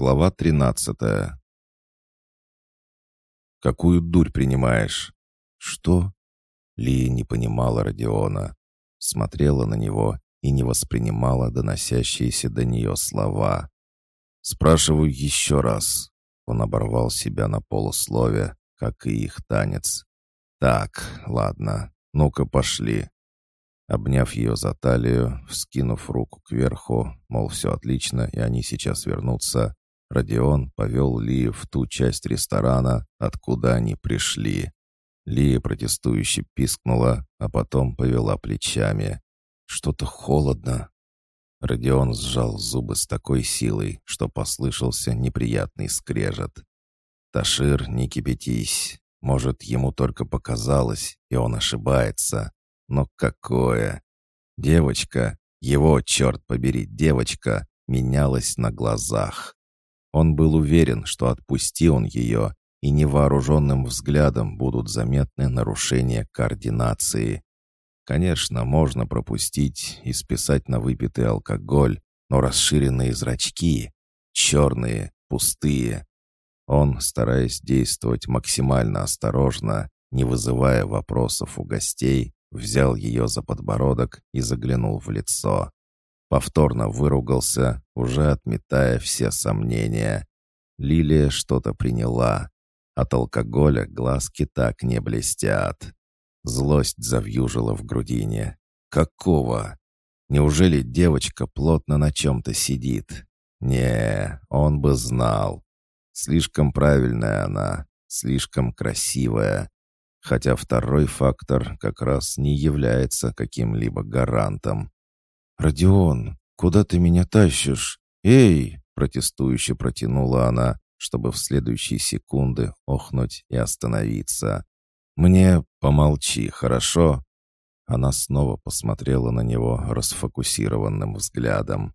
Глава тринадцатая. «Какую дурь принимаешь?» «Что?» Лия не понимала Родиона, смотрела на него и не воспринимала доносящиеся до нее слова. «Спрашиваю еще раз». Он оборвал себя на полуслове, как и их танец. «Так, ладно, ну-ка пошли». Обняв ее за талию, вскинув руку кверху, мол, все отлично, и они сейчас вернутся, Родион повел Ли в ту часть ресторана, откуда они пришли. Лия протестующе пискнула, а потом повела плечами. «Что-то холодно». Родион сжал зубы с такой силой, что послышался неприятный скрежет. «Ташир, не кипятись. Может, ему только показалось, и он ошибается. Но какое! Девочка, его, черт побери, девочка, менялась на глазах. Он был уверен, что отпусти он ее, и невооруженным взглядом будут заметны нарушения координации. Конечно, можно пропустить и списать на выпитый алкоголь, но расширенные зрачки, черные, пустые. Он, стараясь действовать максимально осторожно, не вызывая вопросов у гостей, взял ее за подбородок и заглянул в лицо. Повторно выругался, уже отметая все сомнения. Лилия что-то приняла. От алкоголя глазки так не блестят. Злость завьюжила в грудине. «Какого? Неужели девочка плотно на чем-то сидит? Не, он бы знал. Слишком правильная она, слишком красивая, хотя второй фактор как раз не является каким-либо гарантом. «Родион, куда ты меня тащишь? Эй!» — протестующе протянула она, чтобы в следующие секунды охнуть и остановиться. «Мне помолчи, хорошо?» Она снова посмотрела на него расфокусированным взглядом.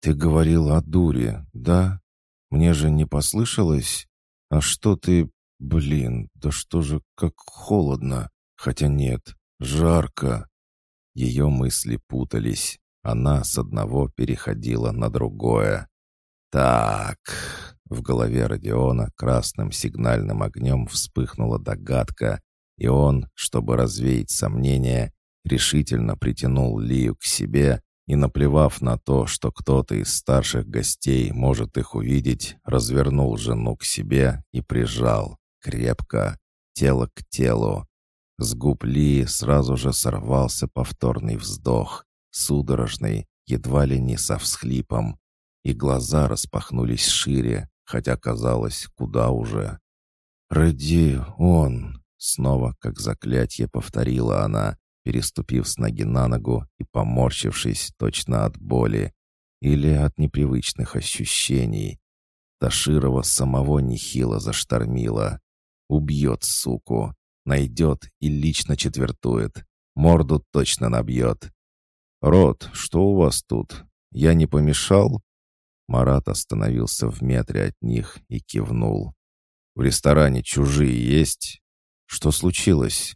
«Ты говорил о дуре, да? Мне же не послышалось? А что ты Блин, да что же, как холодно. Хотя нет, жарко. Ее мысли путались. Она с одного переходила на другое. Так, в голове Родиона красным сигнальным огнем вспыхнула догадка, и он, чтобы развеять сомнения, решительно притянул Лию к себе и, наплевав на то, что кто-то из старших гостей может их увидеть, развернул жену к себе и прижал крепко, тело к телу. С губ Ли сразу же сорвался повторный вздох, судорожный, едва ли не со всхлипом, и глаза распахнулись шире, хотя казалось, куда уже. «Ради он!» — снова, как заклятие, повторила она, переступив с ноги на ногу и поморщившись точно от боли или от непривычных ощущений. Таширова самого нехило заштормила. Убьет, суку. Найдет и лично четвертует. Морду точно набьет. «Рот, что у вас тут? Я не помешал?» Марат остановился в метре от них и кивнул. «В ресторане чужие есть? Что случилось?»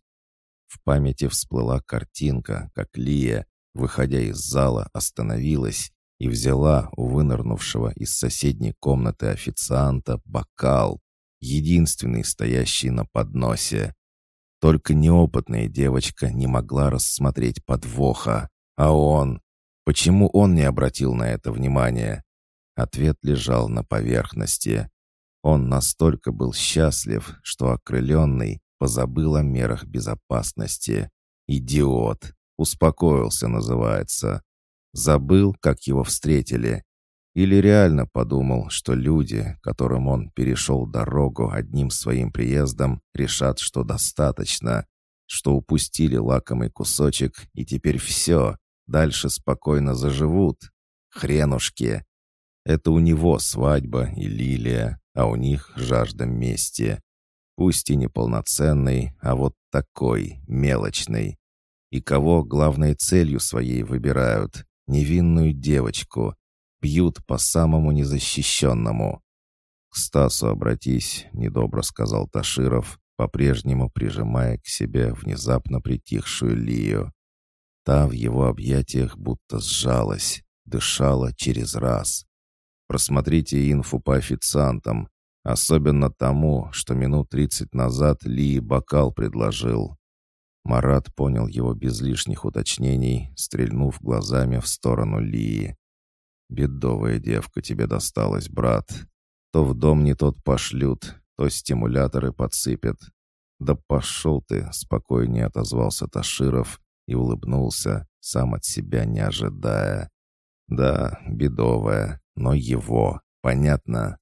В памяти всплыла картинка, как Лия, выходя из зала, остановилась и взяла у вынырнувшего из соседней комнаты официанта бокал, единственный стоящий на подносе. Только неопытная девочка не могла рассмотреть подвоха. А он? Почему он не обратил на это внимания? Ответ лежал на поверхности. Он настолько был счастлив, что окрыленный позабыл о мерах безопасности. Идиот. Успокоился, называется. Забыл, как его встретили. Или реально подумал, что люди, которым он перешел дорогу одним своим приездом, решат, что достаточно, что упустили лакомый кусочек, и теперь все, дальше спокойно заживут. Хренушки! Это у него свадьба и лилия, а у них жажда мести. Пусть и неполноценный, а вот такой, мелочный. И кого главной целью своей выбирают? Невинную девочку, Бьют по самому незащищенному. «К Стасу обратись», — недобро сказал Таширов, по-прежнему прижимая к себе внезапно притихшую Лию. Та в его объятиях будто сжалась, дышала через раз. Просмотрите инфу по официантам, особенно тому, что минут тридцать назад Ли бокал предложил». Марат понял его без лишних уточнений, стрельнув глазами в сторону Лии. «Бедовая девка тебе досталась, брат. То в дом не тот пошлют, то стимуляторы подсыпят. Да пошел ты, спокойнее отозвался Таширов и улыбнулся, сам от себя не ожидая. Да, бедовая, но его, понятно.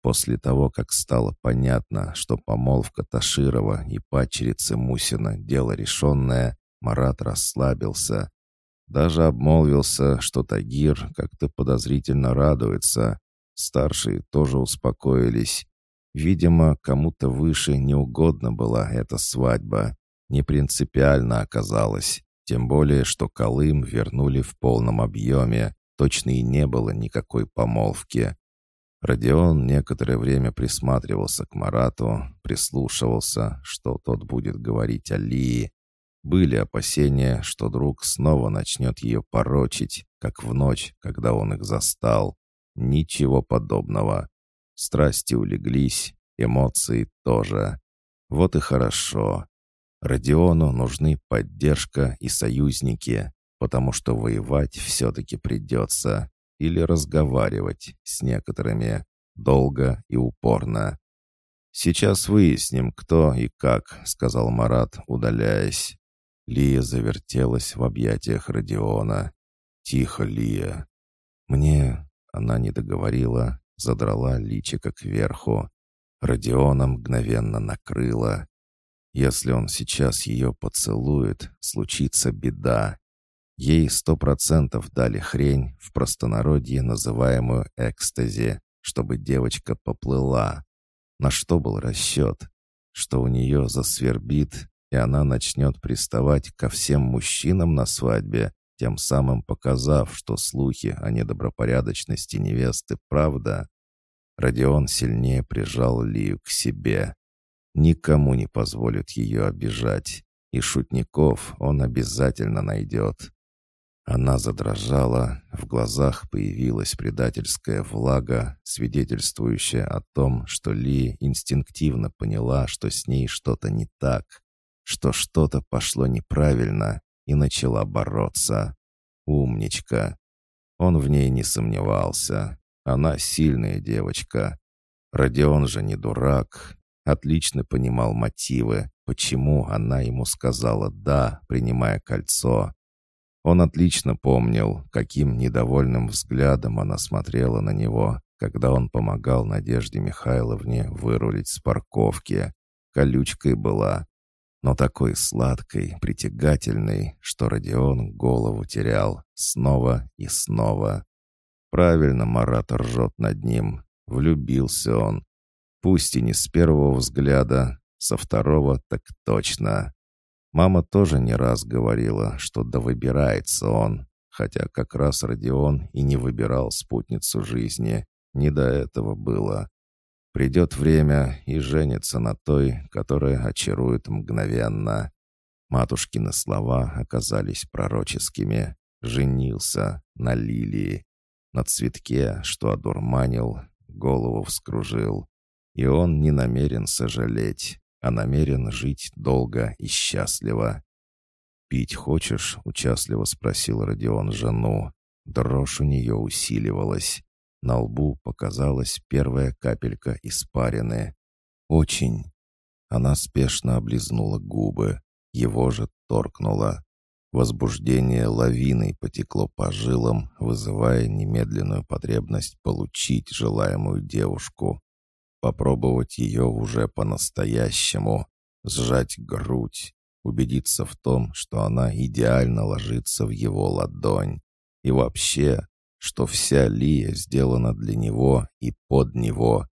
После того, как стало понятно, что помолвка Таширова и падчерицы Мусина — дело решенное, Марат расслабился. Даже обмолвился, что Тагир как-то подозрительно радуется. Старшие тоже успокоились. Видимо, кому-то выше не угодно была эта свадьба. Не принципиально оказалось. Тем более, что Колым вернули в полном объеме. Точно и не было никакой помолвки. Родион некоторое время присматривался к Марату, прислушивался, что тот будет говорить о Лии. Были опасения, что друг снова начнет ее порочить, как в ночь, когда он их застал. Ничего подобного. Страсти улеглись, эмоции тоже. Вот и хорошо. Родиону нужны поддержка и союзники, потому что воевать все-таки придется. Или разговаривать с некоторыми долго и упорно. «Сейчас выясним, кто и как», — сказал Марат, удаляясь. Лия завертелась в объятиях Родиона. «Тихо, Лия». «Мне...» — она не договорила, задрала личико кверху. Родиона мгновенно накрыла. Если он сейчас ее поцелует, случится беда. Ей сто процентов дали хрень, в простонародье называемую экстази, чтобы девочка поплыла. На что был расчет? Что у нее засвербит, и она начнет приставать ко всем мужчинам на свадьбе, тем самым показав, что слухи о недобропорядочности невесты правда. Родион сильнее прижал Лию к себе. Никому не позволит ее обижать, и шутников он обязательно найдет. Она задрожала, в глазах появилась предательская влага, свидетельствующая о том, что Ли инстинктивно поняла, что с ней что-то не так, что что-то пошло неправильно, и начала бороться. Умничка. Он в ней не сомневался. Она сильная девочка. Родион же не дурак. Отлично понимал мотивы, почему она ему сказала «да», принимая кольцо. Он отлично помнил, каким недовольным взглядом она смотрела на него, когда он помогал Надежде Михайловне вырулить с парковки. Колючкой была, но такой сладкой, притягательной, что Родион голову терял снова и снова. Правильно Марат ржет над ним. Влюбился он. Пусть и не с первого взгляда, со второго так точно. Мама тоже не раз говорила, что да выбирается он, хотя как раз Родион и не выбирал спутницу жизни. Не до этого было. Придет время и женится на той, которая очарует мгновенно. Матушкины слова оказались пророческими. Женился на лилии. На цветке, что одурманил, голову вскружил. И он не намерен сожалеть, а намерен жить долго и счастливо. «Пить хочешь?» — участливо спросил Родион жену. Дрожь у нее усиливалась. На лбу показалась первая капелька испарины. «Очень». Она спешно облизнула губы. Его же торкнула. Возбуждение лавиной потекло по жилам, вызывая немедленную потребность получить желаемую девушку. Попробовать ее уже по-настоящему. Сжать грудь. Убедиться в том, что она идеально ложится в его ладонь. И вообще, что вся Лия сделана для него и под него.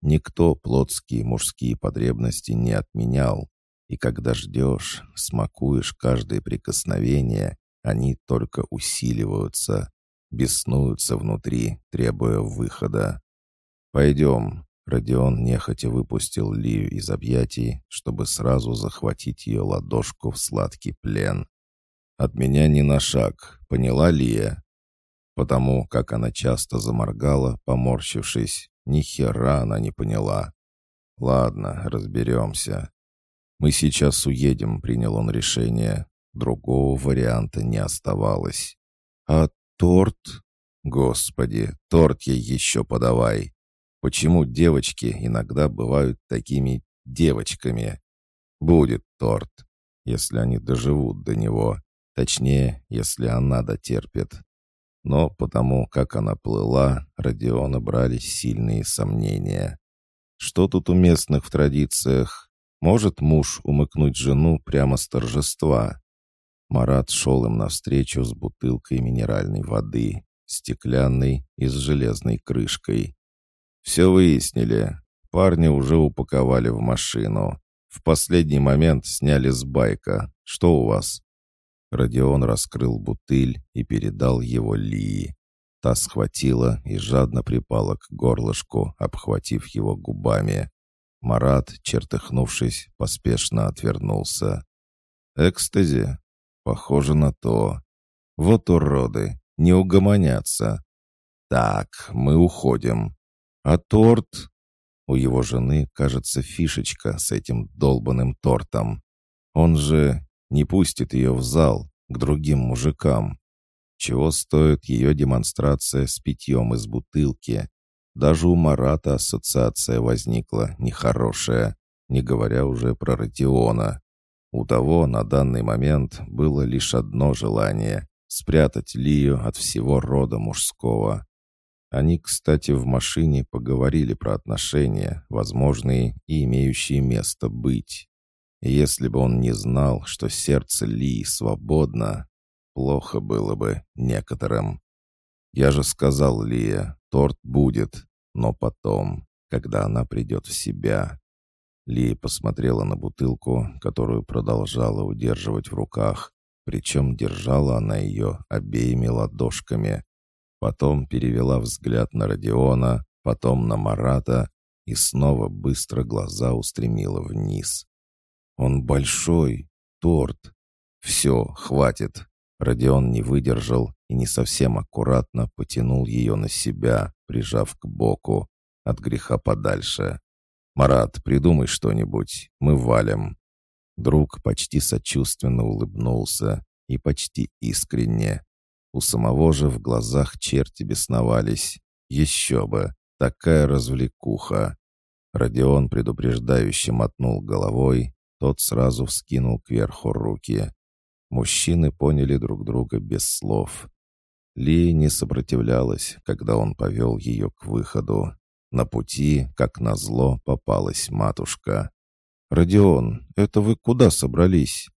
Никто плотские мужские потребности не отменял, и когда ждешь, смакуешь каждое прикосновение, они только усиливаются, беснуются внутри, требуя выхода. «Пойдем». Родион нехотя выпустил Лию из объятий, чтобы сразу захватить ее ладошку в сладкий плен. «От меня не на шаг, поняла Лия?» Потому как она часто заморгала, поморщившись, ни хера она не поняла. «Ладно, разберемся. Мы сейчас уедем», — принял он решение. Другого варианта не оставалось. «А торт?» «Господи, торт ей еще подавай!» Почему девочки иногда бывают такими девочками? Будет торт, если они доживут до него. Точнее, если она дотерпит. Но потому, как она плыла, Родиона брали сильные сомнения. Что тут у местных в традициях? Может муж умыкнуть жену прямо с торжества? Марат шел им навстречу с бутылкой минеральной воды, стеклянной и с железной крышкой. «Все выяснили. Парни уже упаковали в машину. В последний момент сняли с байка. Что у вас?» Родион раскрыл бутыль и передал его Лии. Та схватила и жадно припала к горлышку, обхватив его губами. Марат, чертыхнувшись, поспешно отвернулся. «Экстази? Похоже на то. Вот уроды, не угомонятся. Так, мы уходим. А торт? У его жены, кажется, фишечка с этим долбанным тортом. Он же не пустит ее в зал к другим мужикам. Чего стоит ее демонстрация с питьем из бутылки? Даже у Марата ассоциация возникла нехорошая, не говоря уже про Родиона. У того на данный момент было лишь одно желание — спрятать Лию от всего рода мужского. Они, кстати, в машине поговорили про отношения, возможные и имеющие место быть. И если бы он не знал, что сердце Ли свободно, плохо было бы некоторым. Я же сказал Лия, торт будет, но потом, когда она придет в себя. Лия посмотрела на бутылку, которую продолжала удерживать в руках, причем держала она ее обеими ладошками, Потом перевела взгляд на Родиона, потом на Марата и снова быстро глаза устремила вниз. «Он большой, торт. Все, хватит». Родион не выдержал и не совсем аккуратно потянул ее на себя, прижав к боку, от греха подальше. «Марат, придумай что-нибудь, мы валим». Друг почти сочувственно улыбнулся и почти искренне. У самого же в глазах черти бесновались. Еще бы, такая развлекуха. Родион предупреждающе мотнул головой, тот сразу вскинул кверху руки. Мужчины поняли друг друга без слов. Ли не сопротивлялась, когда он повел ее к выходу. На пути, как назло, попалась матушка. «Родион, это вы куда собрались?»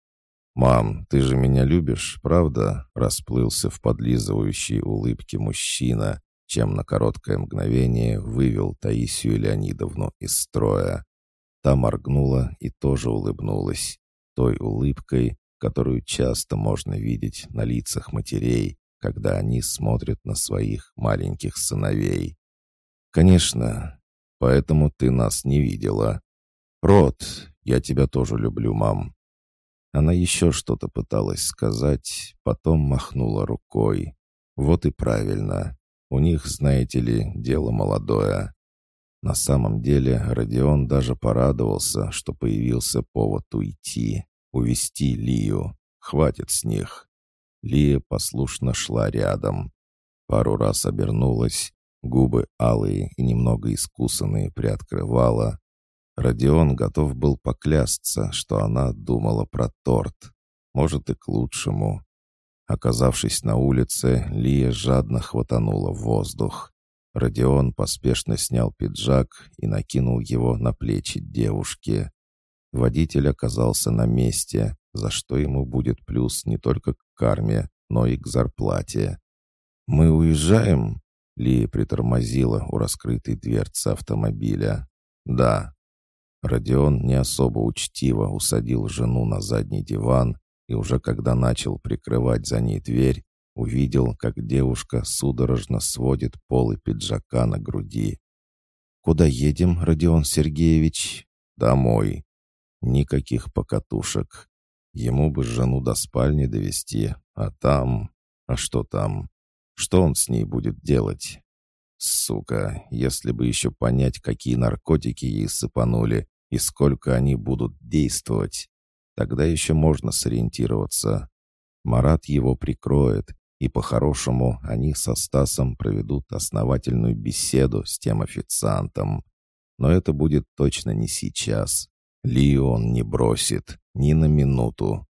«Мам, ты же меня любишь, правда?» Расплылся в подлизывающей улыбке мужчина, чем на короткое мгновение вывел Таисию Леонидовну из строя. Та моргнула и тоже улыбнулась, той улыбкой, которую часто можно видеть на лицах матерей, когда они смотрят на своих маленьких сыновей. «Конечно, поэтому ты нас не видела. Рот, я тебя тоже люблю, мам. Она еще что-то пыталась сказать, потом махнула рукой. Вот и правильно. У них, знаете ли, дело молодое. На самом деле Родион даже порадовался, что появился повод уйти, увести Лию. Хватит с них. Лия послушно шла рядом. Пару раз обернулась, губы алые и немного искусанные приоткрывала, Родион готов был поклясться, что она думала про торт. Может, и к лучшему. Оказавшись на улице, Лия жадно хватанула воздух. Родион поспешно снял пиджак и накинул его на плечи девушки. Водитель оказался на месте, за что ему будет плюс не только к карме, но и к зарплате. «Мы уезжаем?» Лия притормозила у раскрытой дверцы автомобиля. «Да». Родион не особо учтиво усадил жену на задний диван и уже когда начал прикрывать за ней дверь, увидел, как девушка судорожно сводит полы пиджака на груди. «Куда едем, Родион Сергеевич?» «Домой. Никаких покатушек. Ему бы жену до спальни довести, а там... А что там? Что он с ней будет делать? Сука, если бы еще понять, какие наркотики ей сыпанули и сколько они будут действовать, тогда еще можно сориентироваться. Марат его прикроет, и по-хорошему они со Стасом проведут основательную беседу с тем официантом. Но это будет точно не сейчас. Ли он не бросит, ни на минуту.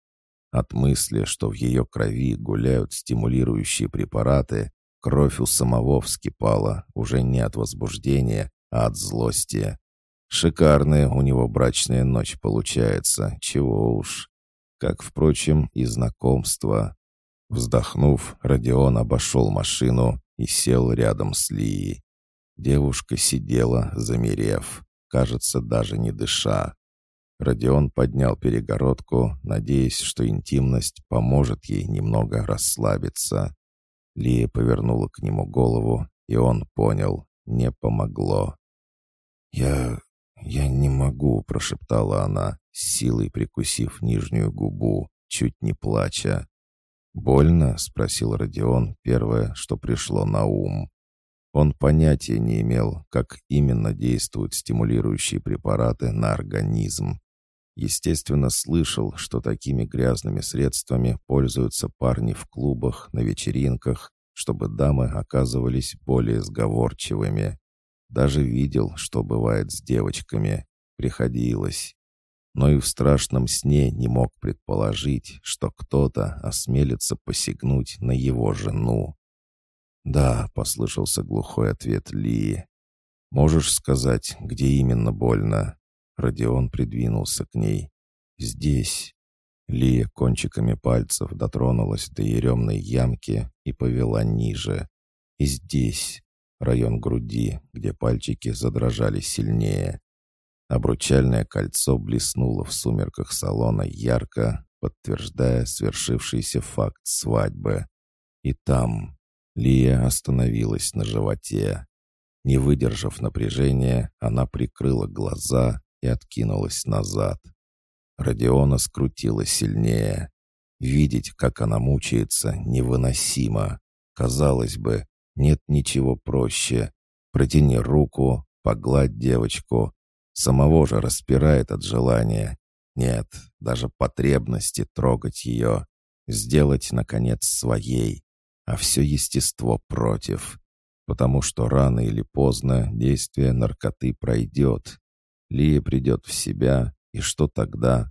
От мысли, что в ее крови гуляют стимулирующие препараты, кровь у самого вскипала уже не от возбуждения, а от злости. Шикарная у него брачная ночь получается, чего уж. Как, впрочем, и знакомство. Вздохнув, Родион обошел машину и сел рядом с Лией. Девушка сидела, замерев, кажется, даже не дыша. Родион поднял перегородку, надеясь, что интимность поможет ей немного расслабиться. Лия повернула к нему голову, и он понял, не помогло. «Я... я не могу», — прошептала она, силой прикусив нижнюю губу, чуть не плача. «Больно?» — спросил Родион первое, что пришло на ум. Он понятия не имел, как именно действуют стимулирующие препараты на организм. Естественно, слышал, что такими грязными средствами пользуются парни в клубах, на вечеринках, чтобы дамы оказывались более сговорчивыми. Даже видел, что бывает с девочками. Приходилось но и в страшном сне не мог предположить, что кто-то осмелится посягнуть на его жену. «Да», — послышался глухой ответ Лии. «Можешь сказать, где именно больно?» Родион придвинулся к ней. «Здесь». Лия кончиками пальцев дотронулась до еремной ямки и повела ниже. «И здесь» — район груди, где пальчики задрожали сильнее. Обручальное кольцо блеснуло в сумерках салона ярко, подтверждая свершившийся факт свадьбы. И там Лия остановилась на животе. Не выдержав напряжения, она прикрыла глаза и откинулась назад. Родиона скрутила сильнее. Видеть, как она мучается, невыносимо. Казалось бы, нет ничего проще. Протяни руку, погладь девочку, Самого же распирает от желания. Нет, даже потребности трогать ее. Сделать, наконец, своей. А все естество против. Потому что рано или поздно действие наркоты пройдет. Лия придет в себя, и что тогда?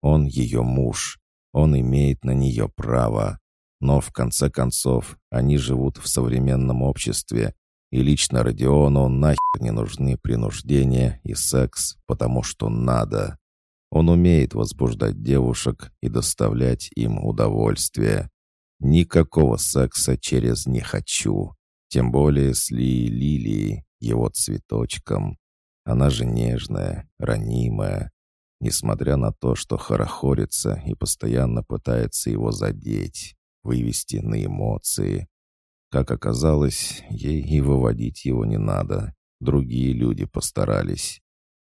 Он ее муж. Он имеет на нее право. Но в конце концов они живут в современном обществе, и лично Родиону нахер не нужны принуждения и секс, потому что надо. Он умеет возбуждать девушек и доставлять им удовольствие. Никакого секса через «не хочу». Тем более с Ли Лилией, его цветочком. Она же нежная, ранимая. Несмотря на то, что хорохорится и постоянно пытается его задеть, вывести на эмоции, как оказалось, ей и выводить его не надо. Другие люди постарались.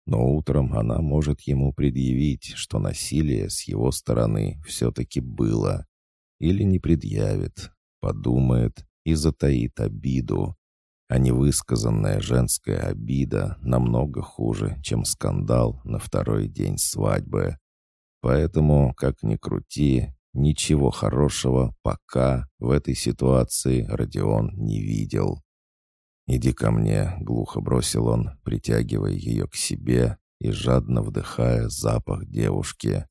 Но утром она может ему предъявить, что насилие с его стороны все-таки было. Или не предъявит, подумает и затаит обиду. А невысказанная женская обида намного хуже, чем скандал на второй день свадьбы. Поэтому, как ни крути, Ничего хорошего пока в этой ситуации Родион не видел. «Иди ко мне», — глухо бросил он, притягивая ее к себе и жадно вдыхая запах девушки.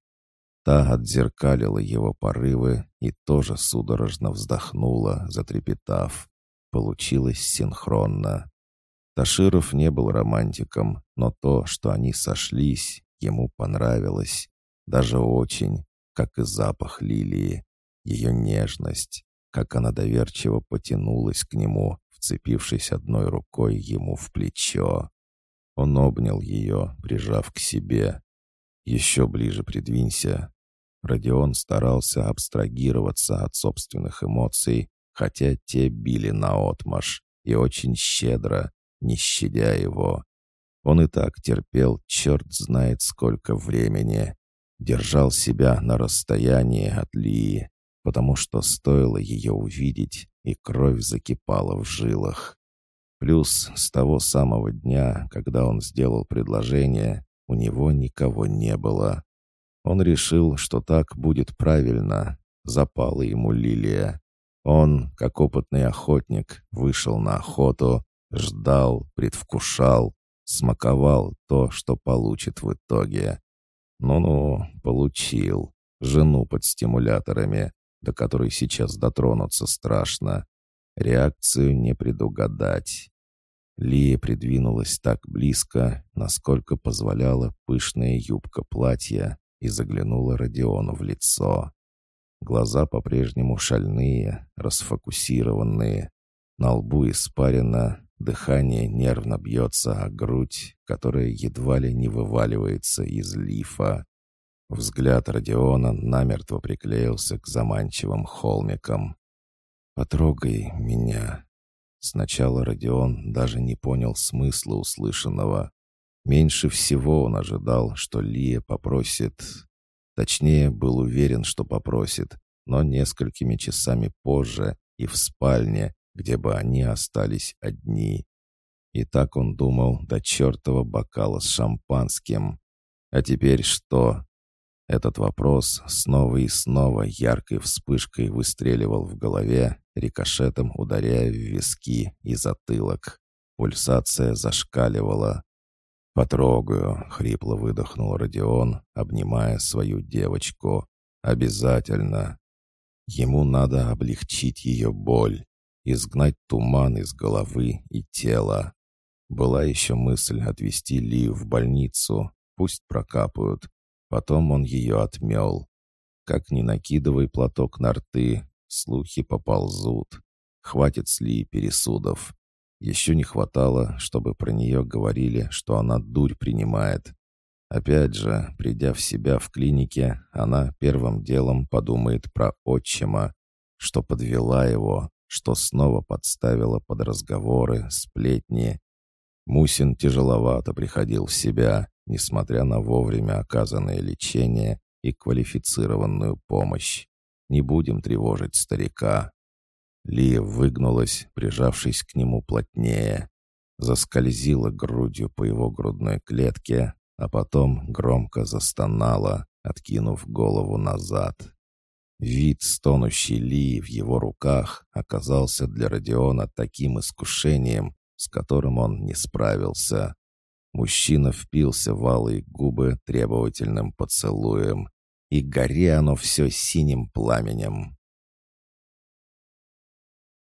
Та отзеркалила его порывы и тоже судорожно вздохнула, затрепетав. Получилось синхронно. Таширов не был романтиком, но то, что они сошлись, ему понравилось. Даже очень как и запах лилии, ее нежность, как она доверчиво потянулась к нему, вцепившись одной рукой ему в плечо. Он обнял ее, прижав к себе. «Еще ближе придвинься». Родион старался абстрагироваться от собственных эмоций, хотя те били наотмашь и очень щедро, не щадя его. Он и так терпел черт знает сколько времени держал себя на расстоянии от Лии. потому что стоило ее увидеть, и кровь закипала в жилах. Плюс с того самого дня, когда он сделал предложение, у него никого не было. Он решил, что так будет правильно. Запала ему лилия. Он, как опытный охотник, вышел на охоту, ждал, предвкушал, смаковал то, что получит в итоге. Ну-ну, получил. Жену под стимуляторами, до которой сейчас дотронуться страшно. Реакцию не предугадать. Лия придвинулась так близко, насколько позволяла пышная юбка платья, и заглянула Родиону в лицо. Глаза по-прежнему шальные, расфокусированные. На лбу испарено, дыхание нервно бьется, а грудь, которая едва ли не вываливается из лифа. Взгляд Родиона намертво приклеился к заманчивым холмикам. «Потрогай меня». Сначала Родион даже не понял смысла услышанного. Меньше всего он ожидал, что Лия попросит... Точнее, был уверен, что попросит, но несколькими часами позже и в спальне, где бы они остались одни. И так он думал до чертова бокала с шампанским. А теперь что? Этот вопрос снова и снова яркой вспышкой выстреливал в голове, рикошетом ударяя в виски и затылок. Пульсация зашкаливала. «Потрогаю», — хрипло выдохнул Родион, обнимая свою девочку. «Обязательно». Ему надо облегчить ее боль, изгнать туман из головы и тела. Была еще мысль отвезти Лию в больницу, пусть прокапают. Потом он ее отмел. Как ни накидывай платок на рты, слухи поползут. Хватит с Лии пересудов. Еще не хватало, чтобы про нее говорили, что она дурь принимает. Опять же, придя в себя в клинике, она первым делом подумает про отчима, что подвела его, что снова подставила под разговоры, сплетни. Мусин тяжеловато приходил в себя, несмотря на вовремя оказанное лечение и квалифицированную помощь. Не будем тревожить старика. Лия выгнулась, прижавшись к нему плотнее. Заскользила грудью по его грудной клетке, а потом громко застонала, откинув голову назад. Вид стонущей Лии в его руках оказался для Родиона таким искушением, с которым он не справился. Мужчина впился в алые губы требовательным поцелуем, и горе оно все синим пламенем.